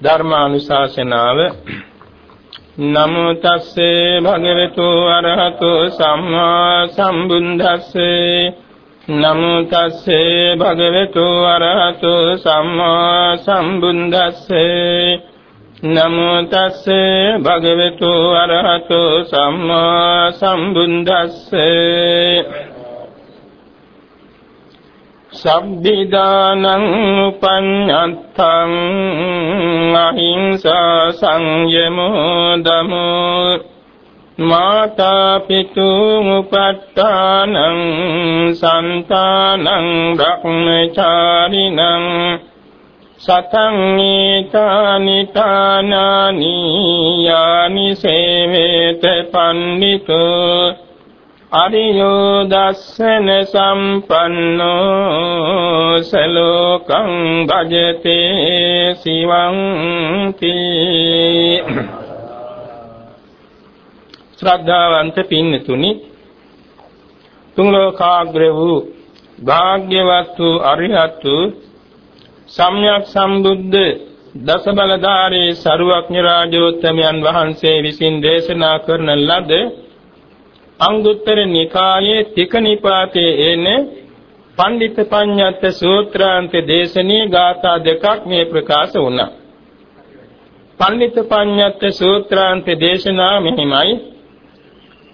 ධර්මානුශාසනාව. නමෝ තස්සේ භගවතු අරහතු සම්මා සම්බුද්දස්සේ. නමෝ තස්සේ භගවතු අරහතු සම්මා සම්බුද්දස්සේ. නමෝ තස්සේ භගවතු අරහතු සම්මා සම්බුද්දස්සේ. සබ්බිදානං උපඤ්ඤත්තං අහිංසා සංයමෝ දමෝ මාතා පිතු උපට්ඨානං සන්තානං බ්‍රහ්මචාරිණං සතං ඊතානි තානානි යානි සේවේත පන්නිතෝ අරියෝ දස්සන සම්පන්නෝ සලෝකං භජතේ සිවං තී ශ්‍රද්ධාවන්ත පින්නතුනි තුන් ලෝකාග්‍ර වූ භාග්‍යවත් වූ අරිහත් වූ සම්්‍යක් සම්බුද්ධ දස බලධාරී සරුවක්ඥ රාජෝත්තමයන් වහන්සේ විසින් දේශනා කරන ලද අංගුත්තර නිකායේ තික නිපාතේ එන පණ්ඩිත පඤ්ඤත්ත සූත්‍රාන්ත දේශනී ගාථා දෙකක් මේ ප්‍රකාශ වුණා. පණ්ඩිත පඤ්ඤත්ත සූත්‍රාන්ත දේශනා මෙහිමයි.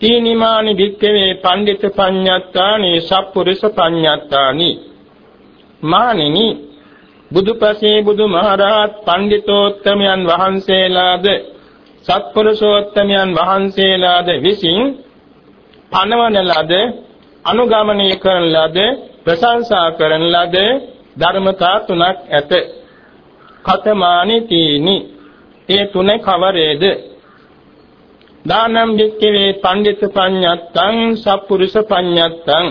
තීනිමානි වික්කවේ පණ්ඩිත පඤ්ඤත්තානි සප්පුරිස පඤ්ඤත්තානි. මානිනි බුදුපසේ බුදුමහරහත් පණ්ඩිතෝත්තමයන් වහන්සේලාද සත්පුරුෂෝත්තමයන් වහන්සේලාද විසින් පනවන ලද අනුගමනය කරන ලද ප්‍රශංසා කරන ලද ධර්මතා තුනක් ඇත. කතමානි තීනි ඒ තුන කවරේද? දානම් වික්කවේ පණ්ඩිත පඤ්ඤත්තං සප්පුරුෂ පඤ්ඤත්තං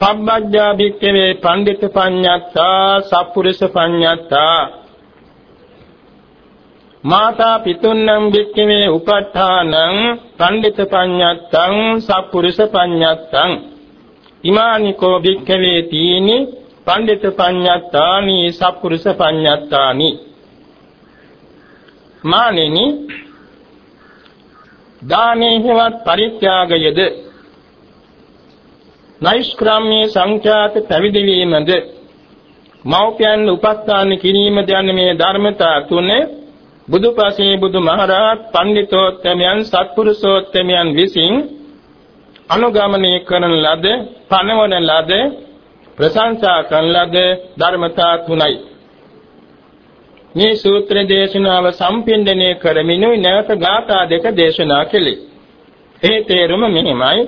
පබ්බජ්ජා වික්කවේ පණ්ඩිත පඤ්ඤත්තා සප්පුරුෂ පඤ්ඤත්තා මාතා පිතුන්නම් වික්කමේ උපට්ඨානං පණ්ඩිත පඤ්ඤත්තං සප්පුරුෂ පඤ්ඤත්තං. ඉමානිකෝ වික්කමේ තීනි පණ්ඩිත පඤ්ඤත්තානි සප්පුරුෂ පඤ්ඤත්තානි. මානෙනි දානේ හේවත් පරිත්‍යාගයද? නෛෂ්ක්‍රාම්‍ය සංඛ්‍යාත පැවිදි වීමද මෞපියන් උපස්ථාන කිරීමද යන මේ ධර්මතා තුනේ බුදුපසේ බුදුමහරහත් පඬිතෝත්තමයන් සත්පුරුෂෝත්තමයන් විසින් අනුගමනය කරන ලද පනවන ලද ප්‍රශංසා කරන ලද ධර්මතා තුනයි. මේ සූත්‍ර දේශනාව සම්පින්දනය කරමිනුයි නැවත ගාථා දෙක දේශනා කළේ. ඒ තේරුම මෙහිමයි.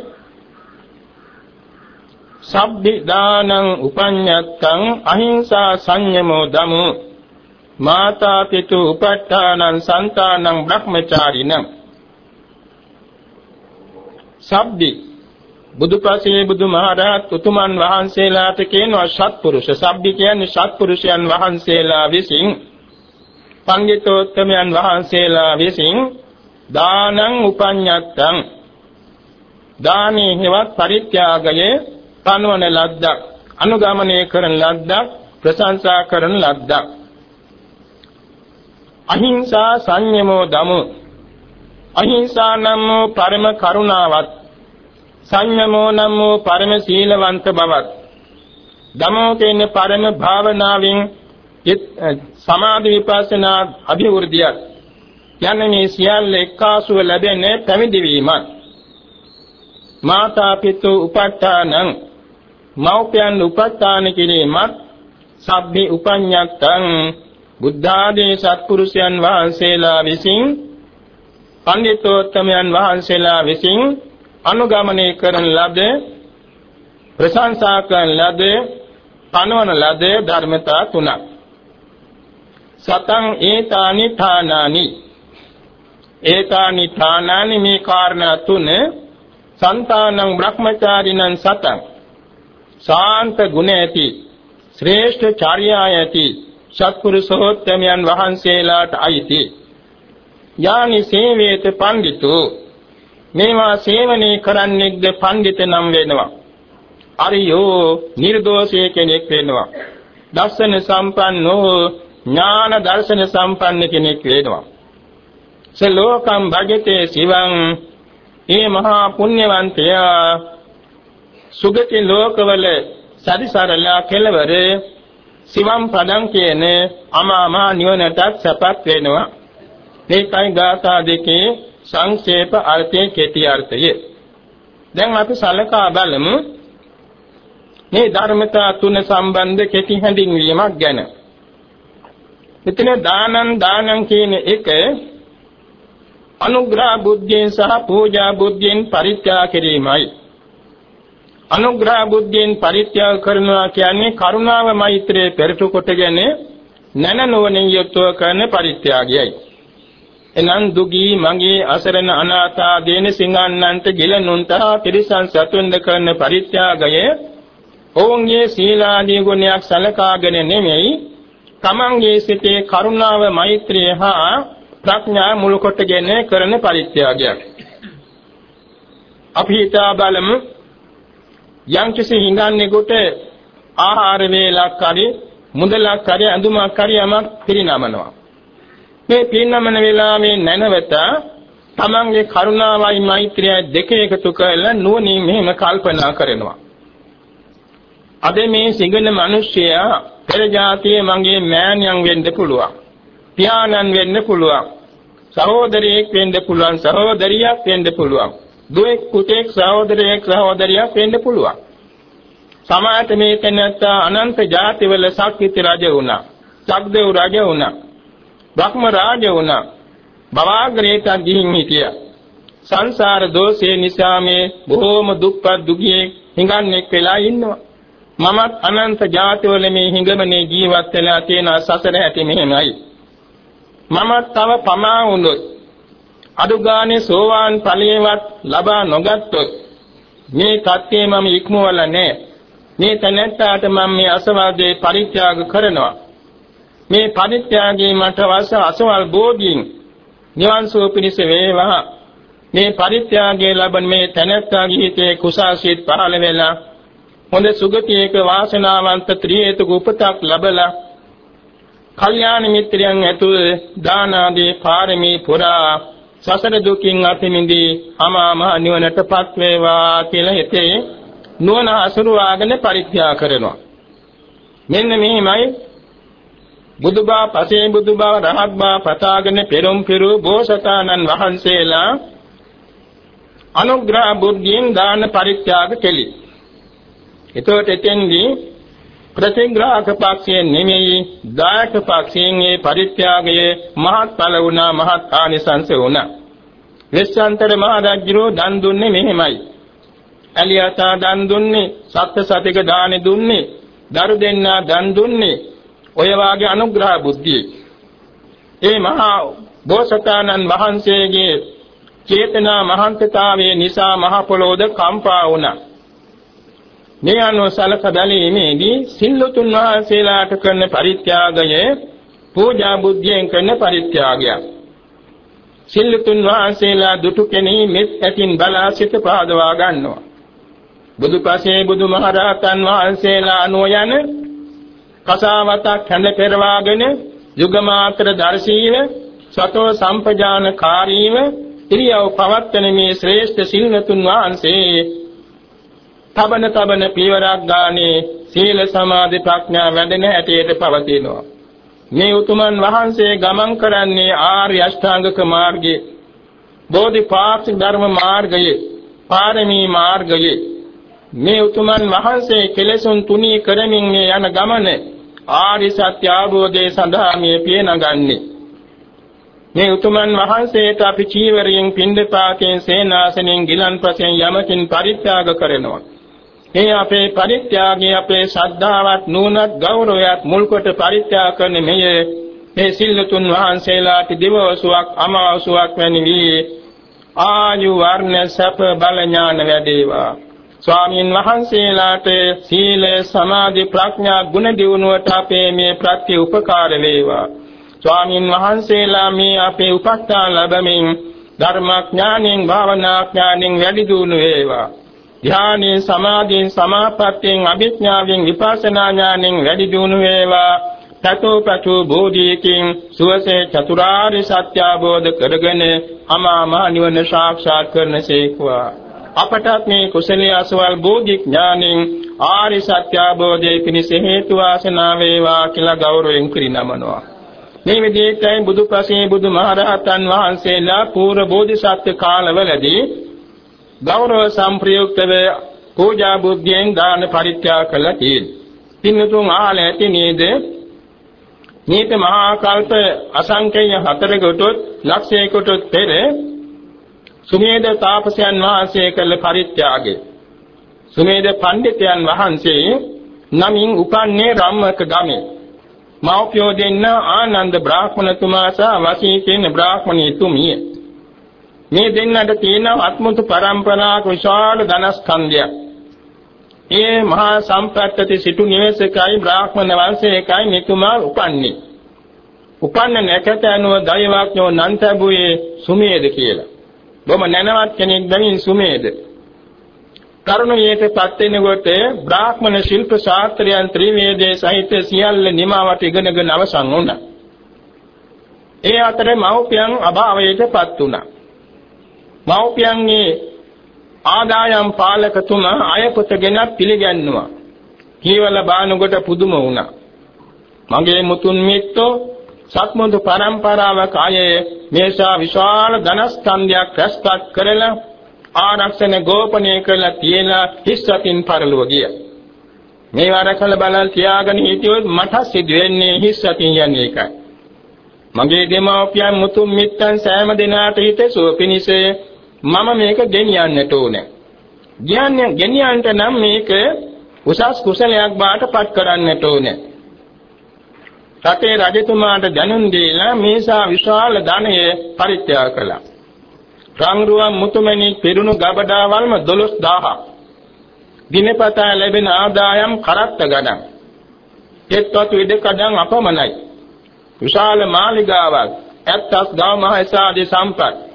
සබ්බි දානං උපඤ්ඤත්තං අහිංසා සංයමෝ දමෝ. මාතා පිතු උපට්ඨානං සන්තානං බ්‍රහ්මචාරිණං සබ්බි බුදුපසේ බුදුමහරහත් උතුමන් වහන්සේලාට කියනවා සත්පුරුෂ. සබ්බි කියන්නේ සත්පුරුෂයන් වහන්සේලා විසින් පංගිතෝත්තමයන් වහන්සේලා විසින් දානං උපඤ්ඤත්තං. දානේ හේවත් පරිත්‍යාගයේ පනවන ලද්දක් අනුගමනය කරන ලද්දක් ප්‍රශංසා කරන ලද්දක්. අහිංසා සංයමෝ දමු. අහිංසා නම් වූ පරම කරුණාවත් සංයමෝ නම් වූ පරම සීලවන්ත බවත් දමෝ කියන්නේ පරම භාවනාවෙන් සමාධි විපස්සනා අභිවෘද්ධියක් යන්නේ මේ සියල්ල එක්කාසුව ලැබෙන පැවිදි වීමත්. මාතා පිතු උපට්ඨානං මෞපියන් උපස්ථාන කිරීමත් සබ්බේ උපඤ්ඤත්තං. බුද්ධාදී සත්පුරුෂයන් වහන්සේලා විසින් පඬිතුත්තමයන් වහන්සේලා විසින් අනුගමනය කරන ලද ප්‍රශංසා කරන ලද පනවන ලද ධර්මතා තුනක්. සතං ඒතානි ථානානි ඒතානි ථානානි මේ කාරණා තුන සන්තානං බ්‍රහ්මචාරිණං සතං. ශාන්ත ගුණ ඇති ශ්‍රේෂ්ඨ චාර්යා ඇති සත්පුරුෂෝත්තමයන් වහන්සේලාට අයිති. යානි සේවේත පඬිතු. මේවා සේවනයේ කරන්නෙක්ද පඬිත නම් වෙනවා. අරියෝ නිර්දෝෂී කෙනෙක් වෙනවා. දස්සන සම්පන්නෝ ඥාන දර්ශන සම්පන්න කෙනෙක් වෙනවා. සලෝකම් භජතේ සිවං. ඒ මහා පුණ්‍යවන්තයා සුගති ලෝකවල සදිසරලා කෙලවර සිවම් පදං කියන අමාමා නිවනටත් සපත් වෙනවා. මේකයි ගාථා දෙකේ සංක්ෂේප අර්ථයේ කෙටි අර්ථය. දැන් අපි සලකා බලමු මේ ධර්මතා තුන සම්බන්ධ කෙටි හැඳින්වීමක් ගැන. මෙතන දානං දානං කියන එක අනුග්‍රහ බුද්ධියෙන් සහ පූජා බුද්ධියෙන් පරිත්‍යාග කිරීමයි. අනුග්‍රහ බුද්ධියෙන් පරිත්‍යාග කරනවා කියන්නේ කරුණාව මෛත්‍රියේ පෙරට කොටගෙන නැන නොවනින් යුක්තව කරන පරිත්‍යාගයයි. එනම් දුගී මගේ අසරණ අනාථා දේන සිංහන්නන්ට ගිලනුන්ට පිරිසන් සතුන්ද කරන පරිත්‍යාගය ඔවුන්ගේ සීලාදී ගුණයක් සලකාගෙන නෙමෙයි තමන්ගේ සිතේ කරුණාව මෛත්‍රිය හා ප්‍රඥා මුල් කොටගෙන කරන පරිත්‍යාගයක්. අපි හිතා බලමු යම්කිසි හිඟන්නේකට ආහාර වේලක් හරි මුදලක් හරි ඇඳුමක් හරි යමක් පිරිනමනවා. මේ පිරිනමන වෙලාවේ නැනවත තමන්ගේ කරුණාවයි මෛත්‍රියයි දෙක එකතු කරලා නුවණින් මෙහෙම කල්පනා කරනවා. අද මේ සිඟන මිනිස්සයා පෙර જાතියේ මගේ මෑණියන් වෙන්න පුළුවන්. පියාණන් වෙන්න පුළුවන්. සහෝදරියෙක් වෙන්න පුළුවන්. සහෝදරියක් වෙන්න පුළුවන්. දුවෙක් පුතෙක් සහෝදරයෙක් සහෝදරියක් වෙන්න පුළුවන්. සමාජ මේ තැනත්ත අනන්ත ಜಾතිවල සක්විති රජ වුණා. සක්දේව් රජ වුණා. බ්‍රහ්ම රාජ වුණා. බවාග්‍රේට ගිහින් හිටියා. සංසාර දෝෂේ නිසා මේ බොහෝම දුක්පත් දුගියේ හිඟන්නේක් වෙලා ඉන්නවා. මමත් අනන්ත ජාතිවල මේ හිඟමනේ ජීවත් වෙලා තියෙන සසර ඇති මෙහෙමයි. මමත් තව පමා වුණොත් අදුගානේ සෝවාන් ඵලයේවත් ලබා නොගත්තොත් මේ தත්ත්වය මම ඉක්මවල නැහැ. මේ තැනැත්තාට මම මේ අසවාදේ පරිත්‍යාග කරනවා. මේ පරිත්‍යාගයේ මට වස අසවල් බෝධීන් නිවන් සුව පිණිස වේවා. මේ පරිත්‍යාගයේ ලබන මේ තැනැත්තාගේ හිතේ කුසාසිත පහළ වෙලා හොඳ සුගතියක වාසනාවන්ත ත්‍රිහේතුක උපතක් ලැබලා කල්යාණ මිත්‍රයන් ඇතුළ දාන ආදී පාරමී පුරා සසර දුකින් අත මිදී අමා මහ නිවනටපත් වේවා කියලා හිතේ නුවණ අසුරුවාගෙන පරිත්‍යාග කරනවා. මෙන්න මෙහිමයි බුදුබා පසේ බුදුබා රහත්බා පතාගෙන පෙරම් පෙරු බෝසතාණන් වහන්සේලා අනුග්‍රහ බුද්ධියෙන් දාන පරිත්‍යාග කෙලී. එතකොට එතෙන්දී ප්‍රතිග්‍රාහක පක්ෂයේ නෙමෙයි දායක පක්ෂයෙන් මේ පරිත්‍යාගයේ මහත්ඵල වුණා මහත් ආනිසංස වුණා. වෙස්සන්තර මහ රජුරෝ දන් දුන්නේ මෙහෙමයි. ඇලියතා දන් දුන්නේ සත්‍ය සතික දානෙ දුන්නේ දරු දෙන්නා දන් දුන්නේ ඔය වාගේ අනුග්‍රහ බුද්ධිය. ඒ මහා බෝසතාණන් වහන්සේගේ චේතනා මහාන්තතාවයේ නිසා මහ පොළොවද කම්පා වුණා. මේ අනුව සලක බැලීමේදී සිල්ලුතුන් වහන්සේලාට කරන පරිත්‍යාගය පූජා බුද්ධියෙන් කරන පරිත්‍යාගයක්. සිල්ලුතුන් වහන්සේලා දුටු කෙනෙහි මෙත් ඇතින් බලා සිත පාදවා ගන්නවා. බුදුපසේ බුදුමහරහතන් වහන්සේලා අනුව යන කසාවතක් හැඳ පෙරවාගෙන යුගමාත්‍ර දර්ශීව සතෝ සම්පජානකාරීව ඉරියව් පවත්තන මේ ශ්‍රේෂ්ඨ සිල්වතුන් වහන්සේ තබන තබන පියවරක් ගානේ සීල සමාධි ප්‍රඥා වැඩෙන හැටියට පවතිනවා. මේ උතුමන් වහන්සේ ගමන් කරන්නේ ආර්ය අෂ්ටාංගික මාර්ගයේ බෝධිපාක්ෂික ධර්ම මාර්ගයේ පාරමී මාර්ගයේ. මේ උතුමන් වහන්සේ කෙලෙසුන් තුනී කරමින් මේ යන ගමන ආරි සත්‍ය අවබෝධය සඳහා මේ පියනගන්නේ මේ උතුමන් වහන්සේට අපි චීවරයෙන් පින්දපාතයෙන් සේනාසනෙන් ගිලන්පසෙන් යමකින් පරිත්‍යාග කරනවා. මේ අපේ පරිත්‍යාගයේ අපේ ශ්‍රද්ධාවත් නුවණත් ගෞරවයත් මුල් කොට පරිත්‍යාග කරන මෙය. මේ සිල්ලුතුන් වහන්සේලාට දිවවසුවක් අමාවසුවක් වැනි වී ආයු වර්ණ සැප බල ඥාන වැඩේවා. ස්වාමීන් වහන්සේලාට සීල සමාධි ප්‍රඥා ගුණ දියුණුවට අපේ මේ ප්‍රත්‍ය උපකාර වේවා. ස්වාමීන් වහන්සේලා මේ අපේ උපස්ථාන ලැබමින් ධර්මඥානෙන් භාවනාඥානෙන් වැඩි දියුණු වේවා. ධානයේ සමාධියෙන් සමාපත්තියෙන් අභිඥාවෙන් විපස්සනා ඥානෙන් වැඩි දියුණු වේවා. තතෝපචු බෝධියකින් සුවසේ චතුරාර්ය සත්‍ය අවබෝධ කරගෙන අමා මහ නිවන සාක්ෂාත් කරනසේකවා අපටත් මේ කුසලයේ අසවල් බෝධි ඥානෙන් ආරි සත්‍ය අවබෝධයේ පිණිස හේතු වාසනා වේවා කියලා ගෞරවයෙන් පිරිනමනවා මේ විදිහටයි බුදු ප්‍රසේ බුදු මහරහතන් වහන්සේලා පූර්ව බෝධිසත්ව කාලවලදී ගෞරව සම්ප්‍රයුක්තව පූජා බුද්ධියෙන් දාන පරිත්‍යාග කළා තියෙනවා. පින්තුන් ආල ඇති නේද? මේක මහා කල්ප අසංකේය හතරකටොත් ලක්ෂයකටොත් පෙර සුමේද තාපසයන් වහන්සේ කළ පරිත්‍යාගය. සුමේද පඬිතයන් වහන්සේ නමින් උපන්නේ රම්මක ගමේ මෞපියෝ දෙන්න ආනන්ද බ්‍රාහ්මණතුමා සහ වසී කියන බ්‍රාහ්මණීතුමිය. මේ දෙන්නට තියෙන අත්මුතු පරම්පරාවක විශාල ධනස්කන්ධයක්. ඒ මහා සම්ප්‍රත්‍යති සිටු නිවසේකයි බ්‍රාහ්මණ වංශයේකයි මෙතුමා උපන්නේ. උපන්න නැකත අනුව දෛවඥෝ නන්තබුයේ සුමේද කියලා. බොම නැනවත් කෙනෙක් බැවින් සුමේද. කරුණියටපත් වෙනකොට බ්‍රාහ්මණ ශිල්ප ශාස්ත්‍රයන් ත්‍රිවේදයේ සහිත සියල්ල නිමාවට ඉගෙනගෙන අවසන් වුණා. ඒ අතරේ මව්පියන් අභාවයටපත් වුණා. මව්පියන්ගේ ආදායම් පාලකතුමා අයපොතගෙන පිළිගන්නවා. කීවල බානුකට පුදුම වුණා. මගේ මුතුන් මිත්තෝ සත්මුදු පරම්පරාවක අයේ මේසා විශාල ධනස්කන්ධයක් රැස්පත් කරලා ආරක්ෂණ ගෝපනය කරලා තියෙන හිස්සතින් පරලුව ගිය. මේ වරකල බලල් තියාගෙන හිටියොත් මට සිදු වෙන්නේ හිස්සතින් යන්නේ ඒකයි. මගේ දෙමව්පියන් මුතුන් මිත්තන් සෑම දිනාට හිතසුව පිණිස මම මේක ගෙනියන්නට ඕනේ. ඥාන්‍ය ගෙනියන්නට නම් මේක උසස් කුසලයක් බාටපත් කරන්නට ඕනේ. රටේ රජතුමාට දැනුම් දීලා මේසා විශාල ධනය පරිත්‍යාග කළා. රංගරුවන් මුතුමැණික් පිරුණු ගබඩාවල්ම 12000ක්. දිනපතා ලැබෙන ආදායම් කරත්ත ගණන්. එක්වත් ඉඩකඩම් අපමණයි. විශාල මාලිගාවක්, ඇත්තස් ගව මහේසාදී සම්පත්.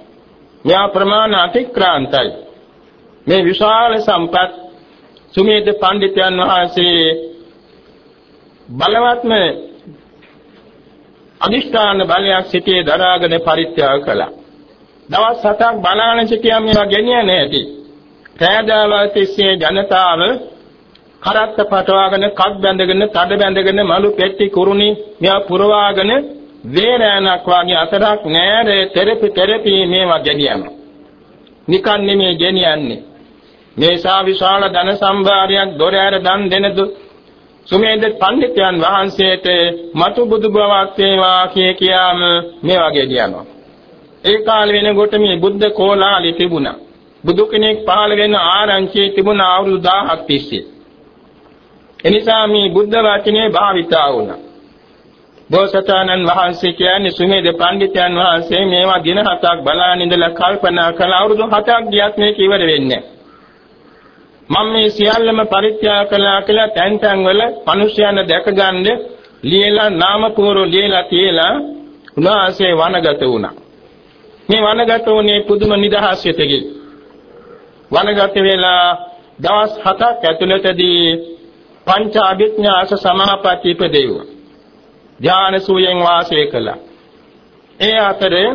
මෙයා ප්‍රමාණ අතික්‍රාන්තයි. මේ විශාල සම්පත් සුමේද පඬිතුයන් වහන්සේ බලවත්ම අදිෂ්ඨාන බලයක් සිටේ දරාගෙන පරිත්‍යාග කළා. දවස් හතක් බලාගෙන සිටියම මේවා ගෙනියන්නේ නැති. කෑදාලා තිස්සේ ජනතාව කරත්ත පටවාගෙන කක් බැඳගෙන තඩ බැඳගෙන මලු පෙට්ටි කුරුණි මෙයා පුරවාගෙන වේරෑනක් වාගේ අතරක් නෑරේ තෙරපි තෙරපි මේවා ගෙනියනවා. නිකන් නෙමෙයි ගෙනියන්නේ. මේ සා විශාල ධන සම්භාරයක් දොර ඇර දන් දෙනදු සුමේද පඬිතුයන් වහන්සේට මතු බුදු බවක් වේවා කිය කියාම මේවා ගෙනියනවා. ඒ කාලේ වෙනකොට මේ බුද්ධ කෝලාලි තිබුණා. බුදු කෙනෙක් පහළ වෙන ආරංචි තිබුණා අවුරුදු 1000ක් තිස්සේ. එනිසා මේ බුද්ධ වචනේ භාවිතා වුණා. බෝසතාණන් වහන්සේ කියන්නේ සුමේද පඬිතුයන් වහන්සේ මේවා දින හතක් බලාගෙන ඉඳලා කල්පනා කළ අවුරුදු හතක් ගියත් මේක ඉවර වෙන්නේ මම මේ සියල්ලම පරිත්‍යාග කළා කියලා තැන් තැන් වල මිනිස්යන් දැකගන්න ලියලා නාම පුරෝ ලියලා තියලා උන්වහන්සේ වනගත වුණා. මේ වනගත වුණේ පුදුම නිදහසෙතකි. වනගත වෙලා දවස් 7ක් ඇතුළතදී පංච අභිඥාස සමාපatti ඉපදෙව්වා. ඥාන සූයෙන් වාසය කළා. ඒ අතරේ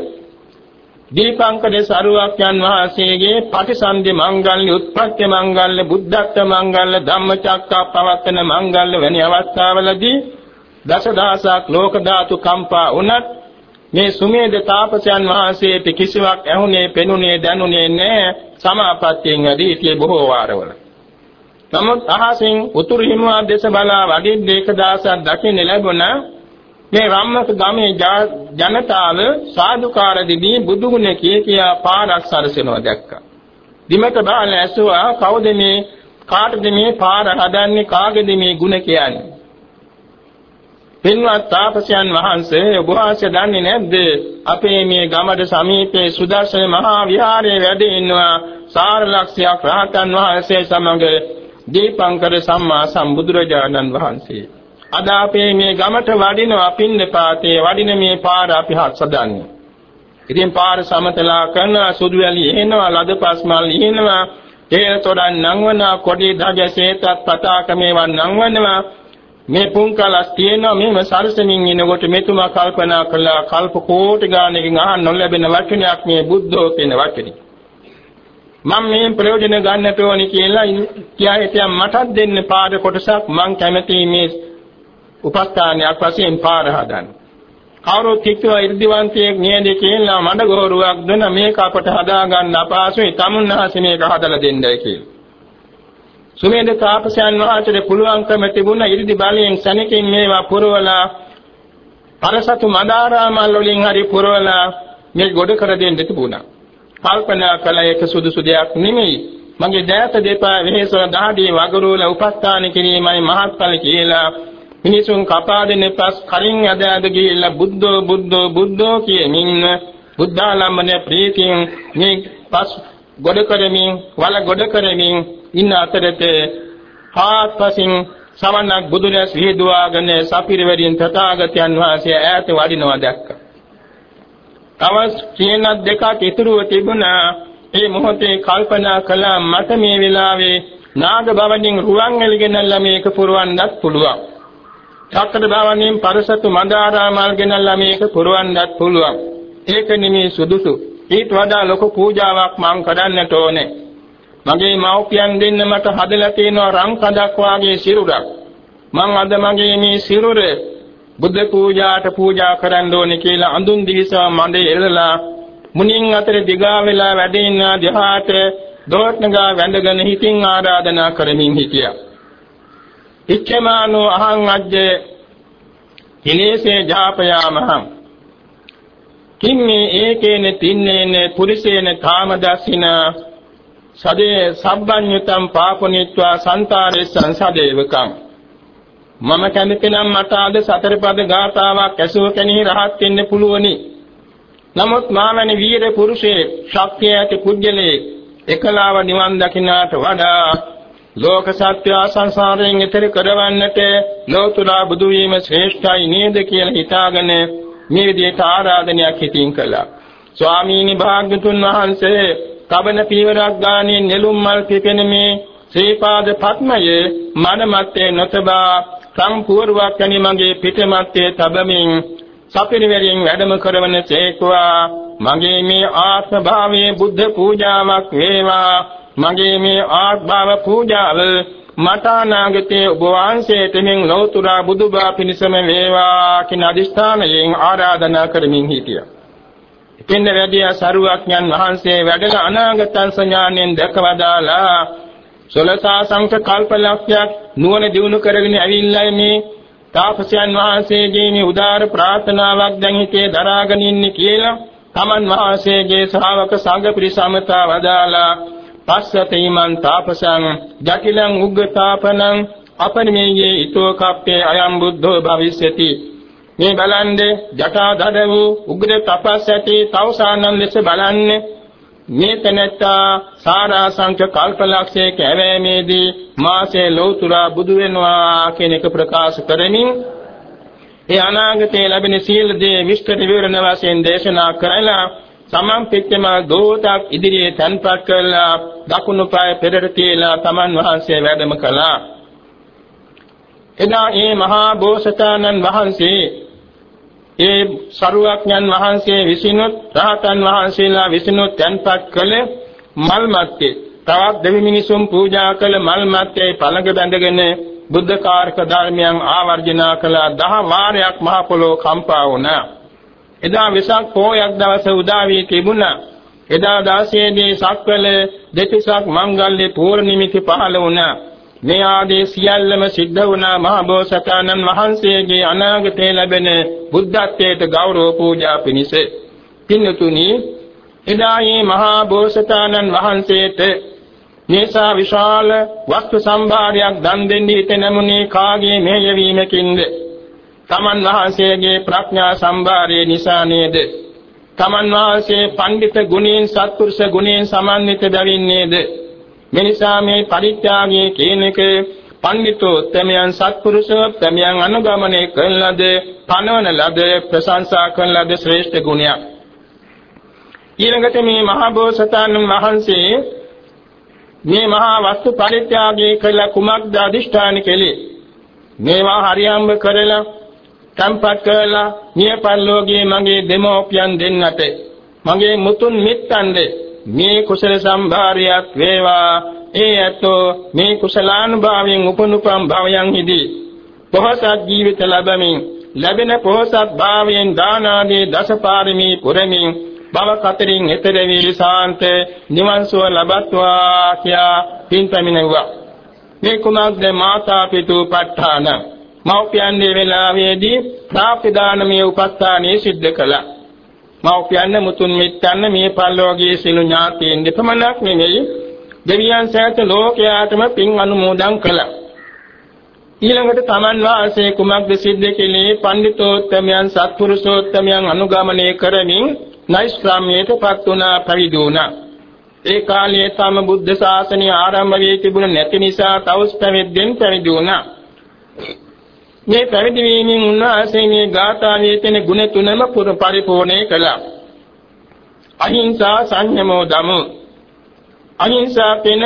දීපංකද සරුවක්යන් වහන්සේගේ පටිසන්ධි මංගල්‍ය උත්පත්ති මංගල්‍ය බුද්ධත්ව මංගල්‍ය ධම්මචක්කප්පවත්තන මංගල්‍ය වැනි අවස්ථාවලදී දසදහසක් ලෝක ධාතු කම්පා වුණත් මේ සුමේද තාපසයන් වහන්සේට කිසිවක් ඇහුනේ පෙනුනේ දැනුනේ නැහැ සමාපත්තියෙන් වැඩි ඉතියේ බොහෝ වාරවල. නමුත් අහසින් උතුරු හිමවා දේශ බලා වඩින් දෙක දාසක් දකින්න ලැබුණා මේ රම්මක ගමේ ජනතාව සාදුකාර දිදී බුදුගුණ කිය කියා පාරක් සරසනවා දැක්කා. දිමක බාල ඇසුවා කවුද මේ කාටද මේ පාර හදන්නේ කාගේද මේ ගුණ කියන්නේ? පින්වත් තාපසයන් වහන්සේ ඔබ වහන්සේ දන්නේ නැද්ද අපේ මේ ගමඩ සමීපයේ සුදර්ශන මහා විහාරයේ වැඩ ඉන්නවා සාරලක්ෂයක් රහතන් වහන්සේ සමග දීපංකර සම්මා සම්බුදුරජාණන් වහන්සේ අද අපේ මේ ගමට වඩිනවා පින්නපාතේ වඩින මේ පාර අපි හත්සදන්නේ. ඉතින් පාර සමතලා කරන සුදු වැලි එනවා ලදපස් මල් ඉනවා. තේර තොඩන් නංවන කොඩි ධජ සේතත් පතාක මේවන් නංවනවා. මේ පුංකලස් තියෙනවා මෙහෙම සරසමින් ඉනකොට මෙතුමා කල්පනා කළා කල්ප කෝටි ගාණකින් අහන්න නොලැබෙන වචනයක් මේ බුද්ධෝ කියන වචනේ. මම මේ ප්‍රයෝජන ගන්නට ඕනි කියලා කියා හිටියා මටත් දෙන්න පාඩ කොටසක් මං කැමති මේ උපස්ථානයක් වශයෙන් පාර හදන්න. කවුරුත් හිතුවා ඉර්ධිවන්තයෙක් නේද කියලා මඩ ගෝරුවක් දෙන මේක අපට හදා ගන්න අපහසුයි. තමුන්හාසේ මේක හදලා දෙන්නයි කියලා. සුමේද තාපසයන් වහන්සේට පුළුවන්කම තිබුණා ඉරිදි බලයෙන් සැනකින් මේවා පුරවලා පරසතු මදාරාමල් වලින් හරි පුරවලා මේ ගොඩ කර දෙන්න තිබුණා. කල්පනා කළ එක සුදුසු දෙයක් නෙමෙයි. මගේ දෑත දෙපා වෙහෙසව දහඩිය වගරුවල උපස්ථාන කිරීමයි මහත්ඵල කියලා මිනිසුන් කපා දෙන පස් කලින් අද අද ගිහිල්ලා බුද්ධෝ බුද්ධෝ බුද්ධෝ කියමින් බුද්ධාලම්බන ප්‍රීතියෙන් මේ පස් ගොඩ කරමින් වල ගොඩ කරමින් ඉන්න අතරත හාත්පසින් සමන්නක් බුදුරැස් විහිදුවාගෙන සපිරවැඩියෙන් තථාගතයන් වහන්සේ ඈත වඩිනවා දැක්කා. තවස් කියනක් දෙකක් ඉතුරුව තිබුණා. ඒ මොහොතේ කල්පනා කළා මට මේ වෙලාවේ නාග භවණින් රුවන් එළිගෙනල්ලා මේක පුරවන්නත් පුළුවන්. චක්කද භවණින් පරසතු මන්දාරාමල් ගෙනල්ලා මේක පුරවන්නත් පුළුවන්. ඒක නෙමේ සුදුසු. ඊට වඩා ලොකු පූජාවක් මං කරන්නට ඕනේ. මගේ මව්පියන් දෙන්න මට හදලා තියෙනවා රන් කඩක් වාගේ සිරුරක්. මං අද මගේ මේ සිරුර බුද්ධ පූජාට පූජා කරන්න ඕනේ කියලා අඳුන් දිවිසා මඩේ එළලා මුනින් අතර දිගා වෙලා වැඩින්න දිහාට දෝත්නගා වැඳගෙන හිතින් ආරාධනා කරමින් හිටියා. ඉච්ඡමානෝ අහං අජ්ජේ හිලේසේ ජාපයාමහං. කිම්මේ ඒකේන තින්නේන පුරිසේන කාමදස්සින සදේ සබ්බඤ්ඤතම් පාපනිත්වා සන්තාරේ සංසදේවකං මම කැමති නම් මට අද සතර පද ගාථාවක් ඇසුව කෙනෙහි රහත් වෙන්න පුළුවනි. නමුත් මාමනි වීර පුරුෂයේ ශක්තිය ඇති කුජලයේ එකලාව නිවන් දකින්නාට වඩා ලෝක සත්‍ය සංසාරයෙන් ඈතර කරවන්නට ලෝතුරා බුදු වීම ශ්‍රේෂ්ඨයි නේද කියලා හිතාගෙන මේ විදිහට ආරාධනයක් හිතින් කළා. ස්වාමීනි භාග්‍යතුන් වහන්සේ කබන පීවරක් ගානේ නෙළුම් මල් පිපෙන මේ ශ්‍රීපාද පත්මයේ මනමත්තේ නොතබා සම්පූර්වක් යනි මගේ පිටමත්තේ තබමින් සපිරිවැරියෙන් වැඩම කරවන සේක්වා මගේ මේ ආත්ම භාවයේ බුද්ධ පූජාවක් වේවා මගේ මේ ආත්භාව පූජාව මට අනාගතයේ ඔබ වහන්සේට මෙන් ලෞතුරා බුදුබා පිණසම වේවා කියන අදිස්ථානයෙන් ආරාධනා කරමින් හිටියා. එතෙන් වැඩිය සරුවක්ඥන් වහන්සේ වැඩල අනාගතං සංඥාණයෙන් දැකවදාලා සොලසා සංක කල්පලක්ෂයක් නුවණ දිනු කරගෙන ඇවිල්ලා මේ තාපසයන් වහන්සේගේ මේ උදාර ප්‍රාර්ථනාවක් දැන් හිතේ දරාගෙන ඉන්නේ කියලා තමන් වහන්සේගේ ශ්‍රාවක සංඝ පිරිසමතා වදාලා පස්සතීමන් තාපසං ජටිලං උග්ගතාපනං අපරිමේයේ ඊතෝ කප්පේ අයම් බුද්ධෝ භවිෂ්‍යති මේ බලන්නේ ජටා දඩ වූ උග්‍ර තපස් ඇති තවසානන් ලෙස බලන්නේ. මේ තැනැත්තා සාරාංශක කල්පලක්ෂයේ කැවෑමේදී මාසේ ලෞතුරා බුදු වෙනවා කියන එක ප්‍රකාශ කරමින් ඒ අනාගතයේ ලැබෙන සීල දේ විස්තර විවරණ වශයෙන් දේශනා කරලා සමන් පිටම දෝතක් ඉදිරියේ තන්පත් කරලා දකුණු පාය පෙරට තියලා තමන් වහන්සේ වැඩම කළා. එදා මේ මහා බෝසතාණන් වහන්සේ ඒ සරුවක්ඥන් වහන්සේ විසිනුත් රහතන් වහන්සේලා විසිනුත් තන්පත් කළ මල් මැත්තේ තවත් දෙවි මිනිසුන් පූජා කළ මල් මැත්තේ පළඟ බැඳගෙන බුද්ධ කාර්ක ධර්මයන් ආවර්ජනා කළ දහ වාරයක් මහ පොළොව කම්පා වුණා. එදා වෙසක් පෝයක් දවස උදා වී තිබුණා. එදා දාසයේදී සක්වල දෙතිසක් මංගල්‍ය පූර්ණිමිති පහළ වුණා. මේ ආදී සියල්ලම සිද්ධ වුණා මහ බෝසතාණන් වහන්සේගේ අනාගතයේ ලැබෙන බුද්ධත්වයට ගෞරව පූජා පිණිස. පින්තුනි එදා මේ මහා බෝසතාණන් වහන්සේට මේසා විශාල වස්තු සම්භාරයක් දන් දෙන්න හිත නැමුනේ කාගේ මෙහෙයවීමකින්ද? තමන් වහන්සේගේ ප්‍රඥා සම්භාරය නිසා නේද? තමන් වහන්සේ පඬිත ගුණයෙන් සත්පුරුෂ ගුණයෙන් සමන්විත බැවින් නේද? මෙනිසා මේ පරිත්‍යාගයේ කියන එක පඬිතෝත්තමයන් සත්පුරුෂෝත්තමයන් අනුගමනය කරන ලද පනවන ලද ප්‍රශංසා කරන ලද ශ්‍රේෂ්ඨ ගුණයක්. ඊළඟට මේ මහා බෝසතාණන් වහන්සේ මේ මහා වස්තු පරිත්‍යාගයේ කළ කුමක්ද අදිෂ්ඨාන කෙලේ මේවා හරියම්බ කරලා තම්පත් කරලා මිය පල්ලෝගේ මගේ දෙමෝපියන් දෙන්නට මගේ මුතුන් මිත්තන්ද මේ කුසල සම්භාරයක් වේවා. ඒ ඇතෝ මේ කුසලානුභාවයෙන් උපනුපම් භවයන් හිදී පොහසත් ජීවිත ලැබමින් ලැබෙන පොහසත් භාවයෙන් දාන ආදී දසපාරමී පුරමින් භව කතරින් එතර වී ශාන්ත නිවන් සුව ලබත්වා කියා පින් පැමිණෙව්වා මේ කුමක්ද මාතා පිතු ප ဋ ාණ මෞපියන්ගේ වෙලාවේදී ප්‍රාප්තිදානමය උපස්ථානයේ සිද්ධ කළා මෞපියන් මුතුන් මිත්තන් මේ පල්ලෝගේ සිළු ඥාතීන් දෙපමණක් නෙමෙයි දෙවියන් සෑත ලෝකයාටම පින් අනුමෝදන් කළා ඊළඟට තමන් වාසේ කුමක්ද සිද්ධ කෙලේ පඬිතෝත්තමයන් සත්පුරුෂෝත්තමයන් අනුගමනය කරමින් නෛෂ්ක්‍රාම්‍යයට පත් වුණා පැවිදි වුණා. ඒ කාලයේ තම බුද්ධ ශාසනය ආරම්භ වී තිබුණ නැති නිසා තවුස් පැවිද්දෙන් පැවිදි වුණා. මේ පැවිදි වීමෙන් උන්වහන්සේ මේ ගාථාවේ තියෙන ගුණ තුනම පරිපූර්ණේ කළා. අහිංසා සංයමෝ දමෝ අහිංසා කියන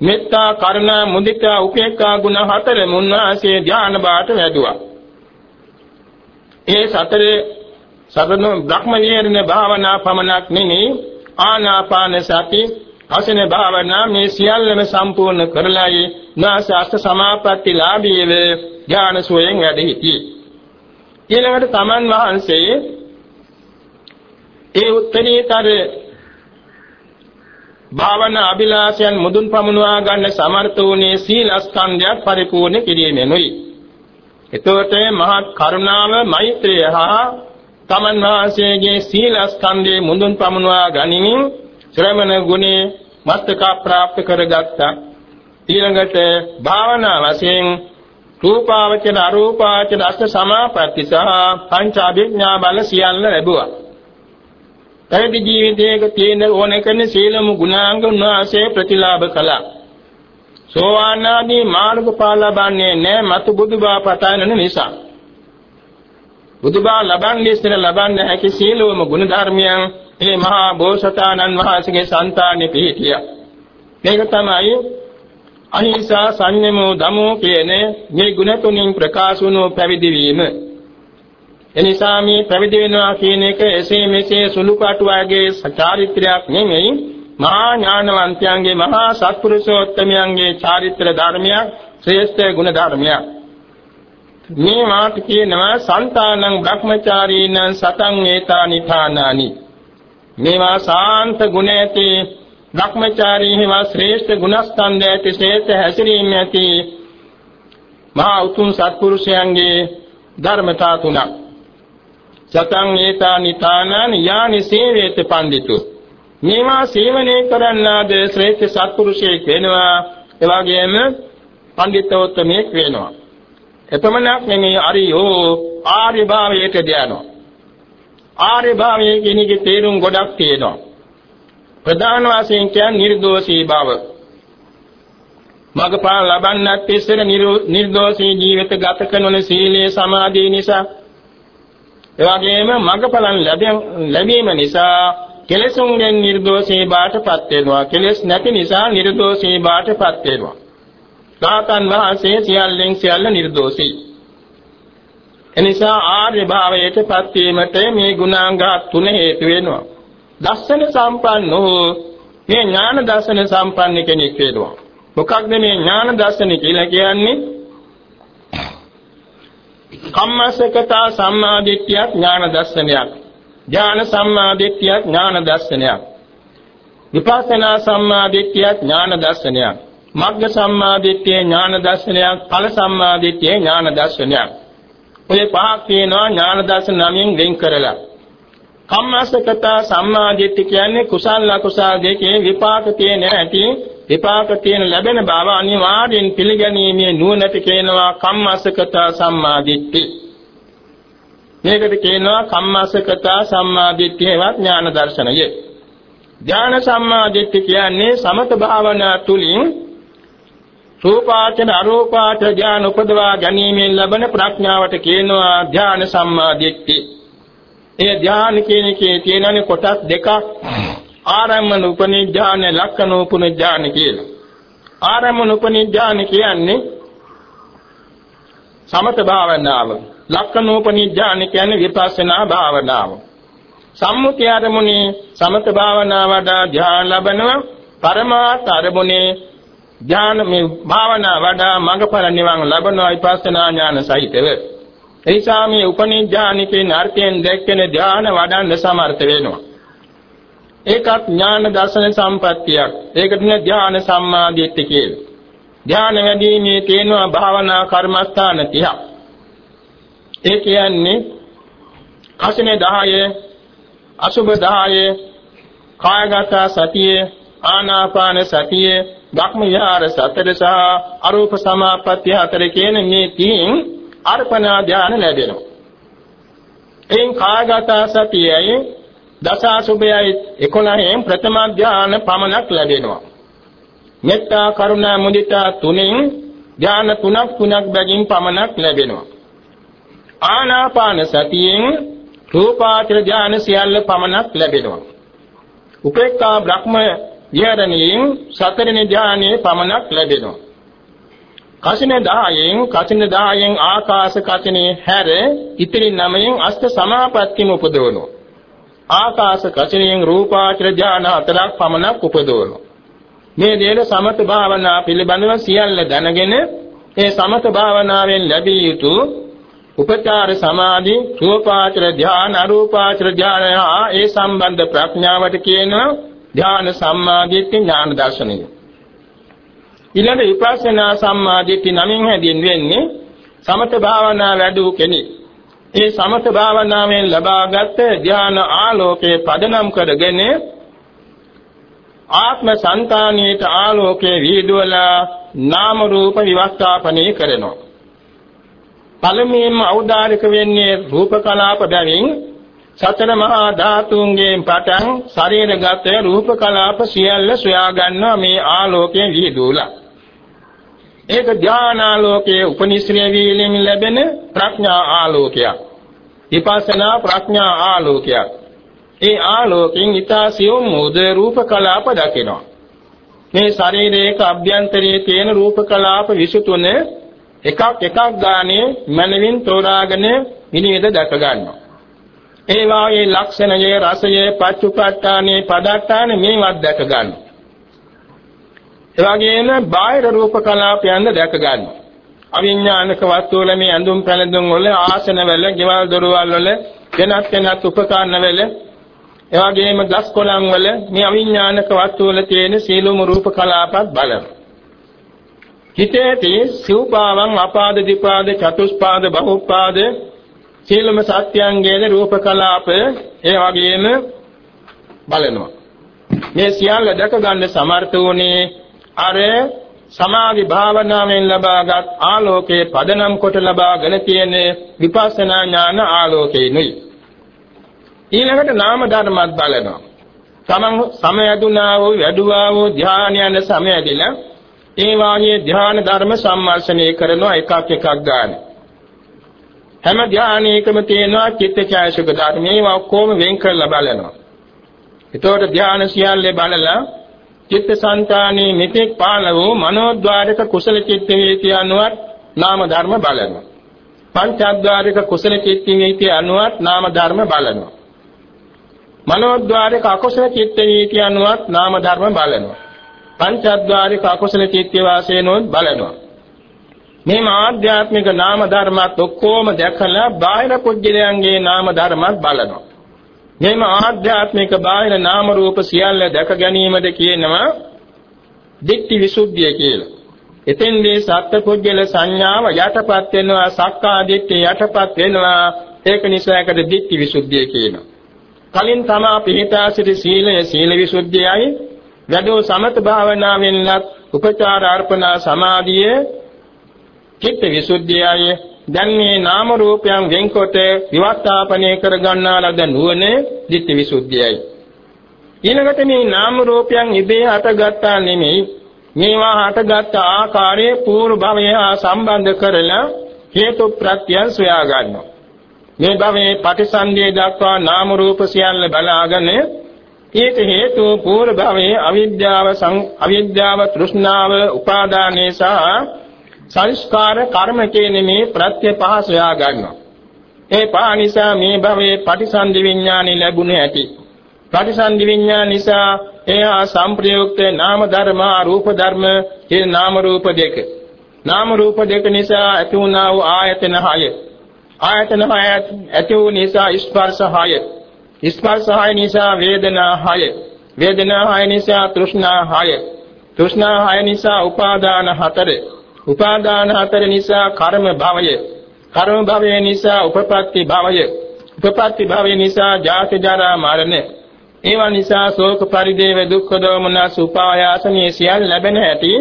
මෙත්තා කරුණා මුදිතා උපේක්ඛා ගුණ හතර මුන්වහන්සේ ධ්‍යාන බාට වැදුවා. ඒ සතරේ සතරන බ්‍රහ්ම විහරණ භාවනා පමණක් නෙමෙයි ආනාපාන සති අසන භාවනා මේ සියල්ලම සම්පූර්ණ කරලායි නාසස්ත සමාපatti ලාභීව ඥාන සෝයෙන් වැඩ සිටියේ. ඊළඟට තමන් වහන්සේ ඒ උත්තරීතර භාවනා අභිලාෂයන් මුදුන් පමුණවා ගන්න සමර්ථ වුණේ සීලස්කන්ධයක් පරිපූර්ණ කිරීමෙනුයි. එතකොට මහත් කරුණාව මෛත්‍රිය හා තමන් වහන්සේගේ සීලස්කන්ධයේ මුදුන් පමුණවා ගනිමින් ශ්‍රමණ ගුණේ මස්තක ප්‍රාප්ත කරගත්තා. ඊළඟට භාවනා වශයෙන් රූපාවචර අරූපාවචර අෂ්ට සමාපatti සහ පංච අභිඥා බල සියල්ල ලැබුවා. පැවිදි ජීවිතයක තියෙන ඕන කරන සීලම ගුණාංග උන්වහන්සේ ප්‍රතිලාභ කළා. සෝවාන් ආදී මාර්ගඵල ලබන්නේ නැහැ මතු බුදුබව පතන නිසා. බුදුබව ලබන්නේ ඉස්සර ලබන්න හැකි සීලවම ගුණ ධර්මයන් මේ මහා බෝසතාණන් වහන්සේගේ సంతානෙ පිහිටියා. මේක තමයි අනිසා සංයමෝ ධමෝ කියන මේ ගුණ තුنين ප්‍රකාශ වුණු පැවිදි වීම. එනිසා මේ පැවිදි වෙනවා කියන එක එසේ මෙසේ සුළු පාටු වගේ සචාරිත්‍රාක් නෙමෙයි මහා ඥානවන්තයන්ගේ මහා සත්පුරුෂෝත්තමයන්ගේ චාරිත්‍ර ධර්මයක් ශ්‍රේෂ්ඨ ගුණ ධර්මයක්. මේ මාත් කියනවා සන්තානං බ්‍රහ්මචාරීන සතං ඒතා නිධානානි මේවා සාන්ත ගුණ ඇතේ භ්‍රමචාරී හිමා ශ්‍රේෂ්ඨ ගුණස්කන්ධ ඇති ශ්‍රේෂ්ඨ හැසිරීම ඇති මහා උතුම් සත්පුරුෂයන්ගේ ධර්මතා තුනක්. සතං ඒතානි ථානානි යානි සේවේත පඬිතු. මේවා සේවනය කරන්නාද ශ්‍රේෂ්ඨ සත්පුරුෂයෙක් වෙනවා. එවාගෙම පඬිතෝත්තමයෙක් වෙනවා. එපමණක් නෙමෙයි අරියෝ ආර්ය භාවයට ධානෝ ආර්ය භාවයේ කියන එකේ තේරුම් ගොඩක් තියෙනවා. ප්‍රධාන වශයෙන් කියන්නේ නිර්දෝෂී බව මගපා ලබන්නත් ඉස්සර නිර්දෝෂී ජීවිත ගත කරන සීලයේ සමාධිය නිසා එවැගේම මගපලන් ලැබීම නිසා කෙලෙසුන්ගෙන් නිර්දෝෂී බාටපත් වෙනවා කෙලෙස් නැති නිසා නිර්දෝෂී බාටපත් වෙනවා රාතන් වහන්සේ සියල්ලෙන් සියල්ල නිර්දෝෂී. එනිසා ආර්ය භාවයට පත් වීමට මේ ගුණාංග තුන හේතු වෙනවා. දස්සන සම්පන්න වූ මේ ඥාන දර්ශන සම්පන්න කෙනෙක් වෙනවා. මොකක්ද මේ ඥාන දර්ශන කියලා කියන්නේ? කම්මසකතා සම්මාදිට්ඨිය ඥාන දර්ශනයක්. ඥාන සම්මාදිට්ඨිය ඥාන දර්ශනයක්. විපස්සනා සම්මාදිට්ඨිය ඥාන දර්ශනයක්. මග්ග සම්මාදිට්ඨිය ඥාන දර්ශනයක් ඵල සම්මාදිට්ඨිය ඥාන දර්ශනයක් ඔය පහක් තියෙනවා ඥාන දර්ශන නමින් වෙන් කරලා කම්මස්සකත සම්මාදිට්ඨිය කියන්නේ කුසල අකුසල දෙකේ විපාක තියෙන ඇති විපාක තියෙන ලැබෙන බව අනිවාර්යෙන් පිළිගැනීමේ නුවණට කියනවා කම්මස්සකත සම්මාදිට්ඨිය මේකට කියනවා කම්මස්සකත සම්මාදිට්ඨියවත් ඥාන දර්ශනය ඥාන සම්මාදිට්ඨිය කියන්නේ සමත භාවනා තුලින් රූපාචන අරූපාච ඥාන උපදවා ගැනීමෙන් ලැබෙන ප්‍රඥාවට කියනවා ඥාන සම්මාදිට්ඨි. ඒ ඥාන කියන එකේ තියෙනනේ කොටස් දෙකක්. ආරම්මන උපනිඥාන ලක්ෂණ උපනිඥාන කියලා. ආරම්මන උපනිඥාන කියන්නේ සමත භාවනාව. ලක්කනෝපනිඥාන කියන්නේ විපස්සනා භාවනාව. සම්මුතිය අරමුණේ සමත භාවනාවට ධ්‍යාන ලැබෙනවා. පරමාර්ථ අරමුණේ ධ්‍යාන මේ භාවනා වඩා මඟඵල නිවන් ලැබෙනවා විපස්සනා ඥාන සහිතව. එනිසා මේ උපනිඥානිකේ අර්ථයෙන් දැක්කෙන ධ්‍යාන වඩන්න සමර්ථ වෙනවා. ඒකත් ඥාන දර්ශන සම්පත්තියක්. ඒකට නේ ධ්‍යාන සම්මාදිට්ඨිය කියලා. ධ්‍යාන වැඩිීමේ තියෙනවා භාවනා කර්මස්ථාන 30ක්. ඒ කියන්නේ කසිනේ 10 අසුභ 10 කායගත සතිය ආනාපාන සතිය ධක්ම විහාර සතර සහ අරූප සමාපatti හතර කියන මේ තින් අර්පණා ධානය ලැබෙනවා. එයින් කායගත සතියයි දසාසුභයයි 11න් ප්‍රථම ධානය පමණක් ලැබෙනවා. මෙත්තා කරුණා මුදිතා තුනෙන් ධාන තුනක් තුනක් බැගින් පමණක් ලැබෙනවා. ආනාපාන සතියෙන් රූපාචර ධාන සියල්ල පමණක් ලැබෙනවා. උපේක්ඛා බ්‍රහ්ම විහරණයෙන් සතරෙනි ධානයේ පමණක් ලැබෙනවා. කසින 10න් කසින 10න් ආකාශ කසිනේ හැර ඉතිරි 9න් අෂ්ට සමාපත්තියම උපදවනවා. ආකාශ කසිනෙන් රූපාචර ධාන හතරක් පමණක් උපදවනවා. මේ දේන සමත භාවනා පිළිබඳව සියල්ල දැනගෙන ඒ සමත භාවනාවෙන් ලැබිය යුතු උපචාර සමාධි, රූපාචර ධාන, අරූපාචර ධාන ඒ සම්බන්ධ ප්‍රඥාවට කියනවා ධාන සම්මාදිට්ඨි ඥාන දර්ශනය. ඊළඟ විපස්සනා සම්මාදිට්ඨි නමින් හැදින්වෙන්නේ සමත භාවනා වැඩූ කෙනෙක්. ඒ සමත භාවනාවෙන් ලබාගත් ධාන ආලෝකයේ පදනම් කරගෙන ආත්ම సంతානියට ආලෝකයේ වීදුවලා නාම රූප විවස්ථාපනය කරනවා. පළමුවෙන්ම අවදාරික වෙන්නේ රූප කලාප බැවින් සතර මහා ධාතුන්ගෙන් පටන් ශරීරගත රූප කලාප සියල්ල සොයා ගන්නවා මේ ආලෝකයෙන් විහිදුවලා. ඒක ධානාලෝකයේ උපනිශ්‍රේ වීලෙන් ලැබෙන ප්‍රඥා ආලෝකයක්. විපස්සනා ප්‍රඥා ආලෝකයක්. ඒ ආලෝකයෙන් ඊතා සියුම් මුද රූප කලාප දකිනවා. මේ ශරීරයක අභ්‍යන්තරයේ තියෙන රූප කලාප 23 එකක් එකක් ගානේ මනවින් තෝරාගෙන විනිවිද දැක ගන්නවා. ඒ වාගේ ලක්ෂණයේ රසයේ පච්චුපට්ඨානේ පදට්ඨානේ මේවත් දැක ගන්නවා. ඒ වගේම බාහිර රූප කලාපයන්ද දැක ගන්නවා. අවිඥානික වස්තු වල මේ ඇඳුම් පැළඳුම් වල ආසන වල, ගෙවල් දොරවල් වල වෙනත් වෙනත් උපකරණ වල ඒ වගේම ගස් කොළන් වල මේ අවිඥානික වස්තු වල තියෙන සීලුම රූප කලාපත් බලනවා. හිතේදී සිව්පාවං අපාද දිපාද චතුස්පාද බහුපාද සීලම සත්‍යංගයේ රූප කලාප ඒ වගේම බලනවා. මේ සියල්ල දැක ගන්න සමර්ථ වුණේ අර සමාධි භාවනාවෙන් ලබාගත් ආලෝකයේ පදනම් කොට ලබාගෙන තියෙන විපස්සනා ඥාන ආලෝකේනුයි. ඊළඟට නාම ධර්මත් බලනවා. තමන් සමයදුනා වූ වැඩුවා වූ ධානයන සමයදිලා ඒ වාගේ ධාන ධර්ම සම්මර්ෂණය කරනවා එකක් එකක් ගන්න. හැම ධානයකම තියෙනවා චිත්තචෛසික ධර්ම. මේවා ඔක්කොම වෙන් කරලා බලනවා. එතකොට ධාන සියල්ලේ බලලා චිත්තසංතානයේ මෙතෙක් පාල වූ මනෝද්වාරක කුසල චිත්ත වේති අනුවත් නාම ධර්ම බලනවා. පංචාද්වාරක කුසල චිත්ත වේති අනුවත් නාම ධර්ම බලනවා. මනෝද්වාරක අකුසල චිත්ත වේති අනුවත් නාම ධර්ම බලනවා. පංචාද්වාරක අකුසල චිත්ත වාසයනොත් බලනවා. මේ ආධ්‍යාත්මික නාම ධර්මත් ඔක්කොම දැකලා බාහිර කුජලයන්ගේ නාම ධර්මත් බලනවා. මේම ආධ්‍යාත්මික බාහිර නාම රූප සියල්ල දැක ගැනීමද කියනවා දික්ටි විසුද්ධිය කියලා. එතෙන්දී සත්පුද්ගල සංඥාව යටපත් වෙනවා සක්කා දිට්ඨිය යටපත් වෙනවා ඒක නිසා ඒකට දික්ටි විසුද්ධිය කියනවා. කලින් තමා පිහිටා සිටි සීලය සීල විසුද්ධියයි වැඩෝ සමත භාවනාවෙන්ලත් උපචාර අර්පණා සමාධිය චිත්ත විසුද්ධියයි දැන් මේ නාම රූපයන් වෙන්කොට විවස්ථාපනය කර ගන්නා ලද නුවණ ධිට්ඨි විසුද්ධියයි. ඊළඟට මේ නාම රූපයන් ඉබේ හටගත්තා නෙමෙයි මේවා හටගත් ආකාරයේ పూర్ව භවය හා සම්බන්ධ කරලා හේතු ප්‍රත්‍යයන් සොයා ගන්නවා. මේ භවයේ පටිසන්ධිය දක්වා නාම රූප සියල්ල බලාගෙන ඊට හේතු పూర్ව භවයේ අවිද්‍යාව සං අවිද්‍යාව තෘෂ්ණාව උපාදානයේ සහ සංස්කාර කර්ම කියන මේ ප්‍රත්‍ය පහ සොයා ගන්නවා. ඒ පහ නිසා මේ භවයේ පටිසන්ධි විඥානෙ ලැබුණ ඇති. පටිසන්ධි විඥාන නිසා එහා සංප්‍රයුක්ත නාම ධර්ම රූප ධර්ම කියන නාම රූප දෙක. නාම රූප දෙක නිසා ඇති වුණා වූ ආයතන 6. ආයතන 6 ඇති වූ නිසා ස්පර්ශ 6. ස්පර්ශ 6 නිසා වේදනා 6. වේදනා 6 නිසා තෘෂ්ණා 6. තෘෂ්ණා 6 නිසා උපාදාන 4. උපාදාන 4 නිසා කර්ම භවය. කර්ම භවය නිසා උපපත්ති භවය. උපපත්ති භවය නිසා ජාති ජරා මරණ ඒවා නිසා ශෝක පරිදේව දුක්ඛ දෝමනස් උපායාසනීය සියල්ල ලැබෙන හැටි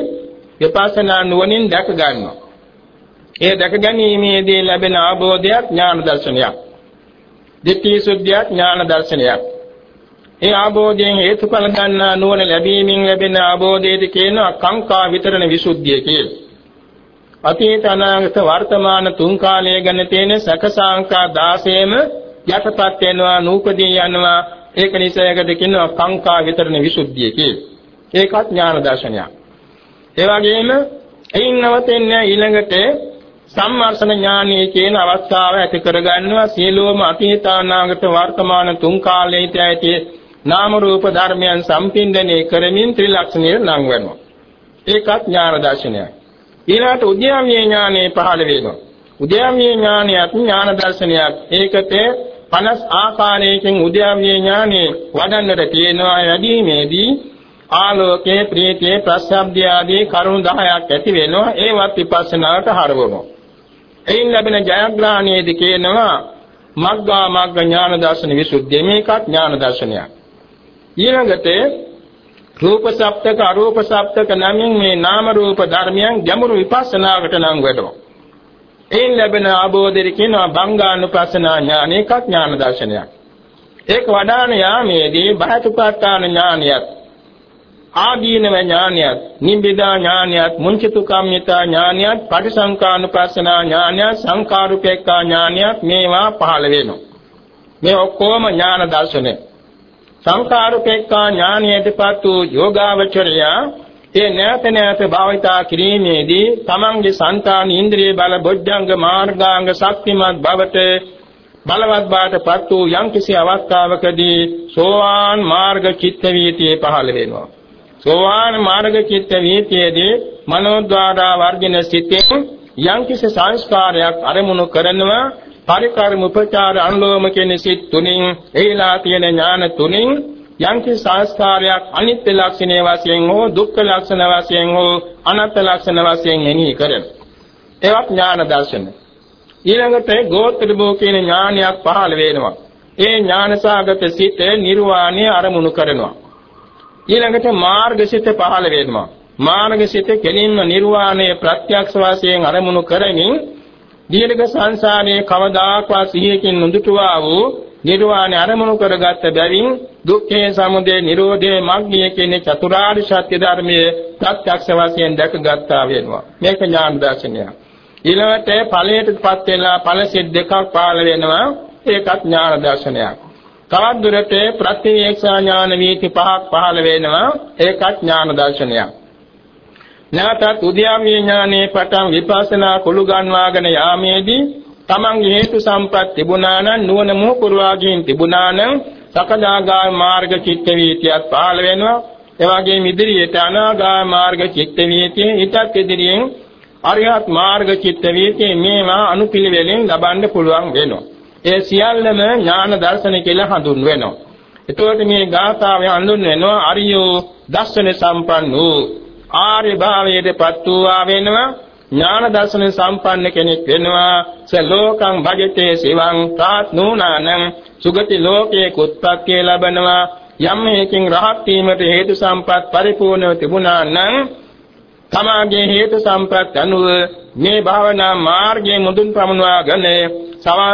විපස්සනා නුවණින් දැක ගන්නවා. ඒ දැක ගැනීමේදී ලැබෙන අවබෝධයක් ඥාන දර්ශනයක්. ditthi suddhiyak ඥාන දර්ශනයක්. ඒ අවබෝධයෙන් හේතුඵල ගන්නා නුවණ ලැබීමෙන් ලැබෙන අවබෝධයේද කියනවා කාංකා විතරණ විසුද්ධිය කියලා. අතීත අනාගත වර්තමාන තුන් කාලය ගැන තියෙන සකසාංකා 16ම යටපත් වෙනවා නූපදී යනවා ඒක නිසා ඒකට කියනවා කාංකා විතරණ විසුද්ධිය කියලා. ඒකත් ඥාන දර්ශනයක්. ඒ වගේම එයින් නවතින්නේ ඊළඟට සම්මර්ෂණ ඥානයේ කියන අවස්ථාව ඇති කරගන්නවා සියලුම අතීත අනාගත වර්තමාන තුන් කාලයේ ඇති නාම රූප ධර්මයන් සම්පින්දණය කරමින් ත්‍රිලක්ෂණය නම් වෙනවා. ඒකත් ඥාන දර්ශනයයි. ඊළාට උද්‍යාමීය ඥානෙ පහළ වෙනවා. උද්‍යාමීය ඥානයත් ඥාන දර්ශනයක්. ඒකට 50 ආකාරයකින් උද්‍යාමීය ඥානෙ වඩන්නට තියෙනවා වැඩිමේදී ආලෝකයේ ප්‍රීතියේ ප්‍රසබ්දී ආදී කරුණු 10ක් ඇති වෙනවා ඒවත් විපස්සනාට හරවනවා එයින් ලැබෙන ජයග්‍රහණයේදී කියනවා මග්ගා මග්ග ඥාන දර්ශන විසුද්ධිය මේකත් ඥාන දර්ශනයක් ඊළඟට රූප සප්තක අරූප සප්තක නමින් මේ නාම රූප ධර්මයන් ගැඹුරු විපස්සනාකට නම් වෙනවා එයින් ලැබෙන ආબોධෙරි කියනවා බංගානුපස්සනා ඥාන ඒකත් ඥාන දර්ශනයක්. ඒක වඩාන යාමේදී බහතුපාඨාන ඥානියත් ආදීනව ඥානයත් නිබ්බිදා ඥානයත් මුංචිතු කම්මිතා ඥානයත් පටිසංකානුපස්සනා ඥානයත් සංකාරුපේක්ඛා ඥානයත් මේවා පහළ වෙනවා. මේ ඔක්කොම ඥාන දර්ශනේ සංකාරුපේක්ඛා ඥානයටපත් වූ යෝගාවචරය. ඒ නැත නැත භාවිතා කිරීමේදී තමන්ගේ సంతාන ඉන්ද්‍රිය බල බොජ්ජංග මාර්ගාංග ශක්තිමත් බවට බලවත් බාටපත් වූ යම්කිසි අවස්ථාවකදී සෝවාන් මාර්ග චිත්ත වීතියේ පහළ වෙනවා. සෝවාන් මාර්ග චිත්ත වීතියේදී මනෝද්වාරා වර්ජන සිතෙන් යම්කිසි සංස්කාරයක් අරමුණු කරනවා. පරිකාරම උපචාර අනුලෝම කියන සිත් තුنين එහිලා තියෙන ඥාන තුنين යම්කි සංස්කාරයක් අනිත්‍ය ලක්ෂණයේ වශයෙන් හෝ දුක්ඛ ලක්ෂණ වශයෙන් හෝ අනාත්ම ලක්ෂණ වශයෙන් එනී කරන. ඒවත් ඥාන දර්ශන. ඊළඟට ගෝත්‍රභෝ කියන ඥානයක් පහළ වෙනවා. ඒ ඥානසාගත සිත නිර්වාණය අරමුණු කරනවා. ඊළඟට මාර්ගසිත පහළ වෙනවා. මාර්ගසිත කෙලින්ම නිර්වාණය ප්‍රත්‍යක්ෂ වශයෙන් අරමුණු කරමින් දීර්ඝ සංසාරයේ කවදාකවත් සිහියකින් නොදුටුවා වූ නිර්වාණය අරමුණු කරගත් බැවින් දුක්ඛේ සමුදය නිරෝධේ මග්ගය කියන චතුරාර්ය සත්‍ය ධර්මයේ ප්‍රත්‍යක්ෂ වශයෙන් දැකගත්තා වෙනවා. මේක ඥාන දර්ශනය. ඊළඟට ඵලයටපත් වෙලා ඵල සිත් දෙකක් පාල වෙනවා. ඒකත් ඥාන දර්ශනයක්. තවත් දුරට ප්‍රත්‍යවේක්ෂා ඥාන වීති පහක් පහළ වෙනවා ඒකත් ඥාන දර්ශනයක් නැවතත් උද්‍යාමී ඥානයේ පටන් විපස්සනා කුළු ගන්වාගෙන යාමේදී තමන්ගේ හේතු සම්පත් තිබුණා නම් නුවණ මොහුකුරවාගින් තිබුණා නම් සකදාගා මාර්ග චිත්ත වීතියත් පහළ වෙනවා. එවාගෙම ඉදිරියට අනාගා මාර්ග චිත්ත වීතිය ඊටත් ඉදිරියෙන් අරිහත් මාර්ග චිත්ත වීතිය මේවා අනුපිළිවෙලින් ලබන්න පුළුවන් වෙනවා. ඒ සියල්ලම ඥාන දර්ශන කියලා හඳුන්වනවා. එතකොට මේ ගාථාවේ හඳුන්වනවා අරියෝ දර්ශන සම්පන්නෝ. ආර්ය භාවයටපත් වූවා වෙනවා. ඥාන දර්ශන සම්පන්න කෙනෙක් වෙනවා. ස ලෝකං භජතේ සිවං තාත් නූනානං. සුගති ලෝකේ කුත්පත්තිය ලබනවා. යම් හේකින් රහත් වීමට හේතු සම්පත් පරිපූර්ණව තිබුණා නම් තමාගේ හේතු සම්පත් අනුව මේ භාවනා මාර්ගයේ මුදුන් පමුණවාගෙන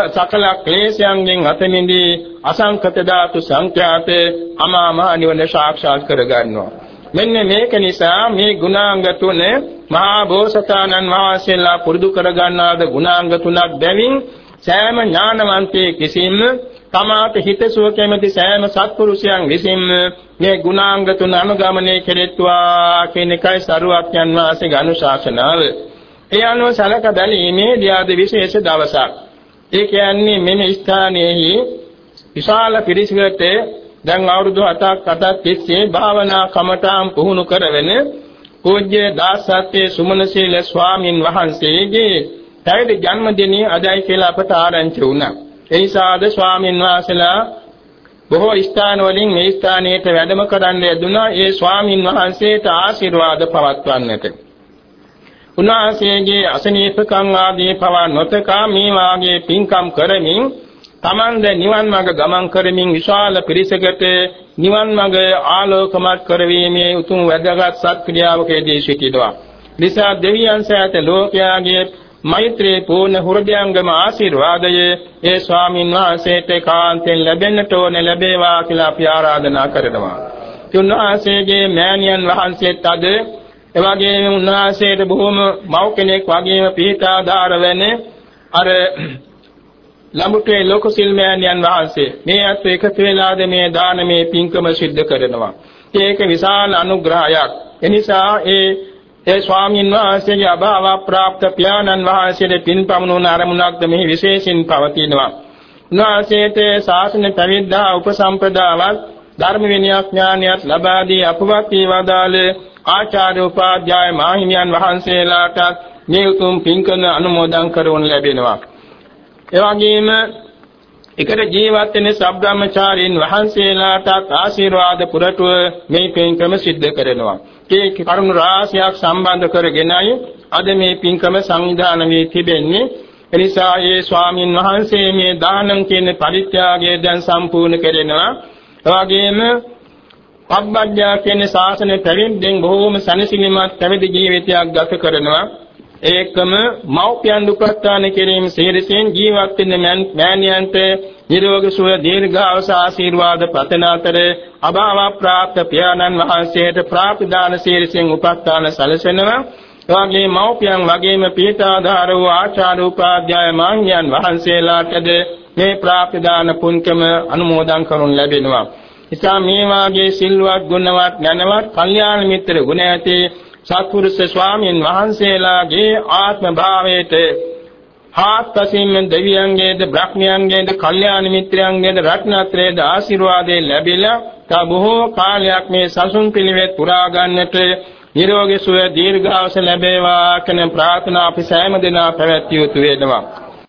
සකල ක්ලේශයන්ගෙන් අත මිදී අසංකත ධාතු සංඛ්‍යාත අමා මහ නිවන සාක්ෂාත් කර ගන්නවා. මෙන්න මේක නිසා මේ ගුණාංග තුන මහා බෝසතාණන් වහන්සේලා පුරුදු කර ගන්නාද ගුණාංග තුනක් බැවින් සෑම ඥානවන්තයෙක් කිසිම තමාට හිතසුව කැමැති සෑම සත්පුරුෂයන් විසින් මේ ගුණාංග තුන අනුගමනය කෙරෙත්වා කියන එකයි සරුවක්යන් වහන්සේගේ අනුශාසනාව. ඒ අනුව සලක බැලීමේදී ආද විශේෂ දවසක්. ඒ කියන්නේ මෙම ස්ථානයේහි විශාල පිරිසකට දැන් අවුරුදු 7ක් 8ක් තිස්සේ භාවනා කමඨාම් පුහුණු කරගෙන පූජ්‍ය දාසත්‍ය සුමනශීල ස්වාමින් වහන්සේගේ පැවිදි ජන්මදිනය අදයි කියලා අපට ආරංචි වුණා. ඒ නිසාද ස්වාමින් වහන්සේලා බොහෝ ස්ථාන වලින් මේ ස්ථානයට වැඩම කරන්න යෙදුනා. ඒ ස්වාමින් වහන්සේට ආශිර්වාද පවත්වන්නට. උන්වහන්සේගේ අසනීපකම් ආදී පවා නොතකා මේ වාගේ පින්කම් කරමින් තමන්ද නිවන් මඟ ගමන් කරමින් විශාල පිරිසකට නිවන් මඟ ආලෝකමත් කරවීමේ උතුම් වැදගත් සත්ක්‍රියාවකදී සිටිනවා. නිසා දෙවියන් සෑත ලෝකයාගේ මෛත්‍රී පූර්ණ හෘදයාංගම ආශිර්වාදය ඒ ස්වාමින් වහන්සේට කාන්තෙන් ලැබෙන්නට ඕන ලැබේවා කියලා අපි ආරාධනා කරනවා. උන්වහන්සේගේ මෑණියන් වහන්සේත් අද එවැගේම උන්වහන්සේට බොහොම මව් කෙනෙක් වගේම පිහිටාදාර වෙන අර ලඹුටේ ලෝක සිල්මයන්යන් වහන්සේ මේ අත් එකතු වෙලාද මේ දානමේ පින්කම සිද්ධ කරනවා. ඒක විශාල අනුග්‍රහයක්. එනිසා ඒ ඒ ස්වාමීන් වහන්සේගේ අභාව ප්‍රාප්ත පියාණන් වහන්සේට පින්පමුණුන අරමුණක්ද මෙහි විශේෂින් පවතිනවා. උන්වහන්සේට ශාසන පැවිද්දා උපසම්පදාවත් ධර්ම විනයක් ඥානයත් ලබා දී අපවත් වේවාදාල ආචාර්ය උපාධ්‍යාය මාහිමියන් වහන්සේලාට මේ උතුම් පින්කම අනුමෝදන් කරවන ලැබෙනවා. එවැගේම එකට ජීවත් වෙන සබ්‍රාහ්මචාරීන් වහන්සේලාට ආශිර්වාද පුරටුව මේ පින්කම සිද්ධ කරනවා. ඒ කරුණු රාශියක් සම්බන්ධ කරගෙනයි අද මේ පින්කම සංවිධානය වී තිබෙන්නේ. එනිසා ඒ ස්වාමින් වහන්සේ මේ දානම් කියන පරිත්‍යාගය දැන් සම්පූර්ණ කරනවා. එවැගේම පබ්බජ්ජා කියන ශාසන පැවිද්දෙන් බොහෝම සනසිලිමත් පැවිදි ජීවිතයක් ගත කරනවා. ඒකම මෞපියන් උපස්ථාන කිරීම සියලුසෙන් ජීවත් වෙන මෑණියන්ට නිරෝගී සුව දීර්ඝාස ආශිර්වාද පතන අතර අභාව ප්‍රාප්ත පියාණන් වහන්සේට ප්‍රාප්තිදාන සියලුසෙන් උපස්ථාන සැලසෙනවා එවාගේ මෞපියන් වගේම පීඨාධාර වූ ආචාර්ය උපාධ්‍යාය මාන්‍යයන් වහන්සේලාටද මේ ප්‍රාප්තිදාන පුන්කම අනුමෝදන් කරනු ලැබෙනවා. ඉතින් මේ වාගේ සිල්වත් ගුණවත් නැනවත් කල්යාණ මිත්‍ර ගුණ ඇති සත්පුරුෂ ස්වාමීන් වහන්සේලාගේ ආත්ම භාවයට හාත්පසින්ම දෙවියන්ගේද බ්‍රහ්මයන්ගේද කල්යාණ මිත්‍රයන්ගේද රත්නත්‍රයේද ආශිර්වාදයෙන් ලැබිලා තා බොහෝ කාලයක් මේ සසුන් පිළිවෙත් පුරා ගන්නට නිරෝගී සුව දීර්ඝාස ලැබේවා කියන ප්‍රාර්ථනා අපි සෑම දිනා පැවැත්විය යුතු වෙනවා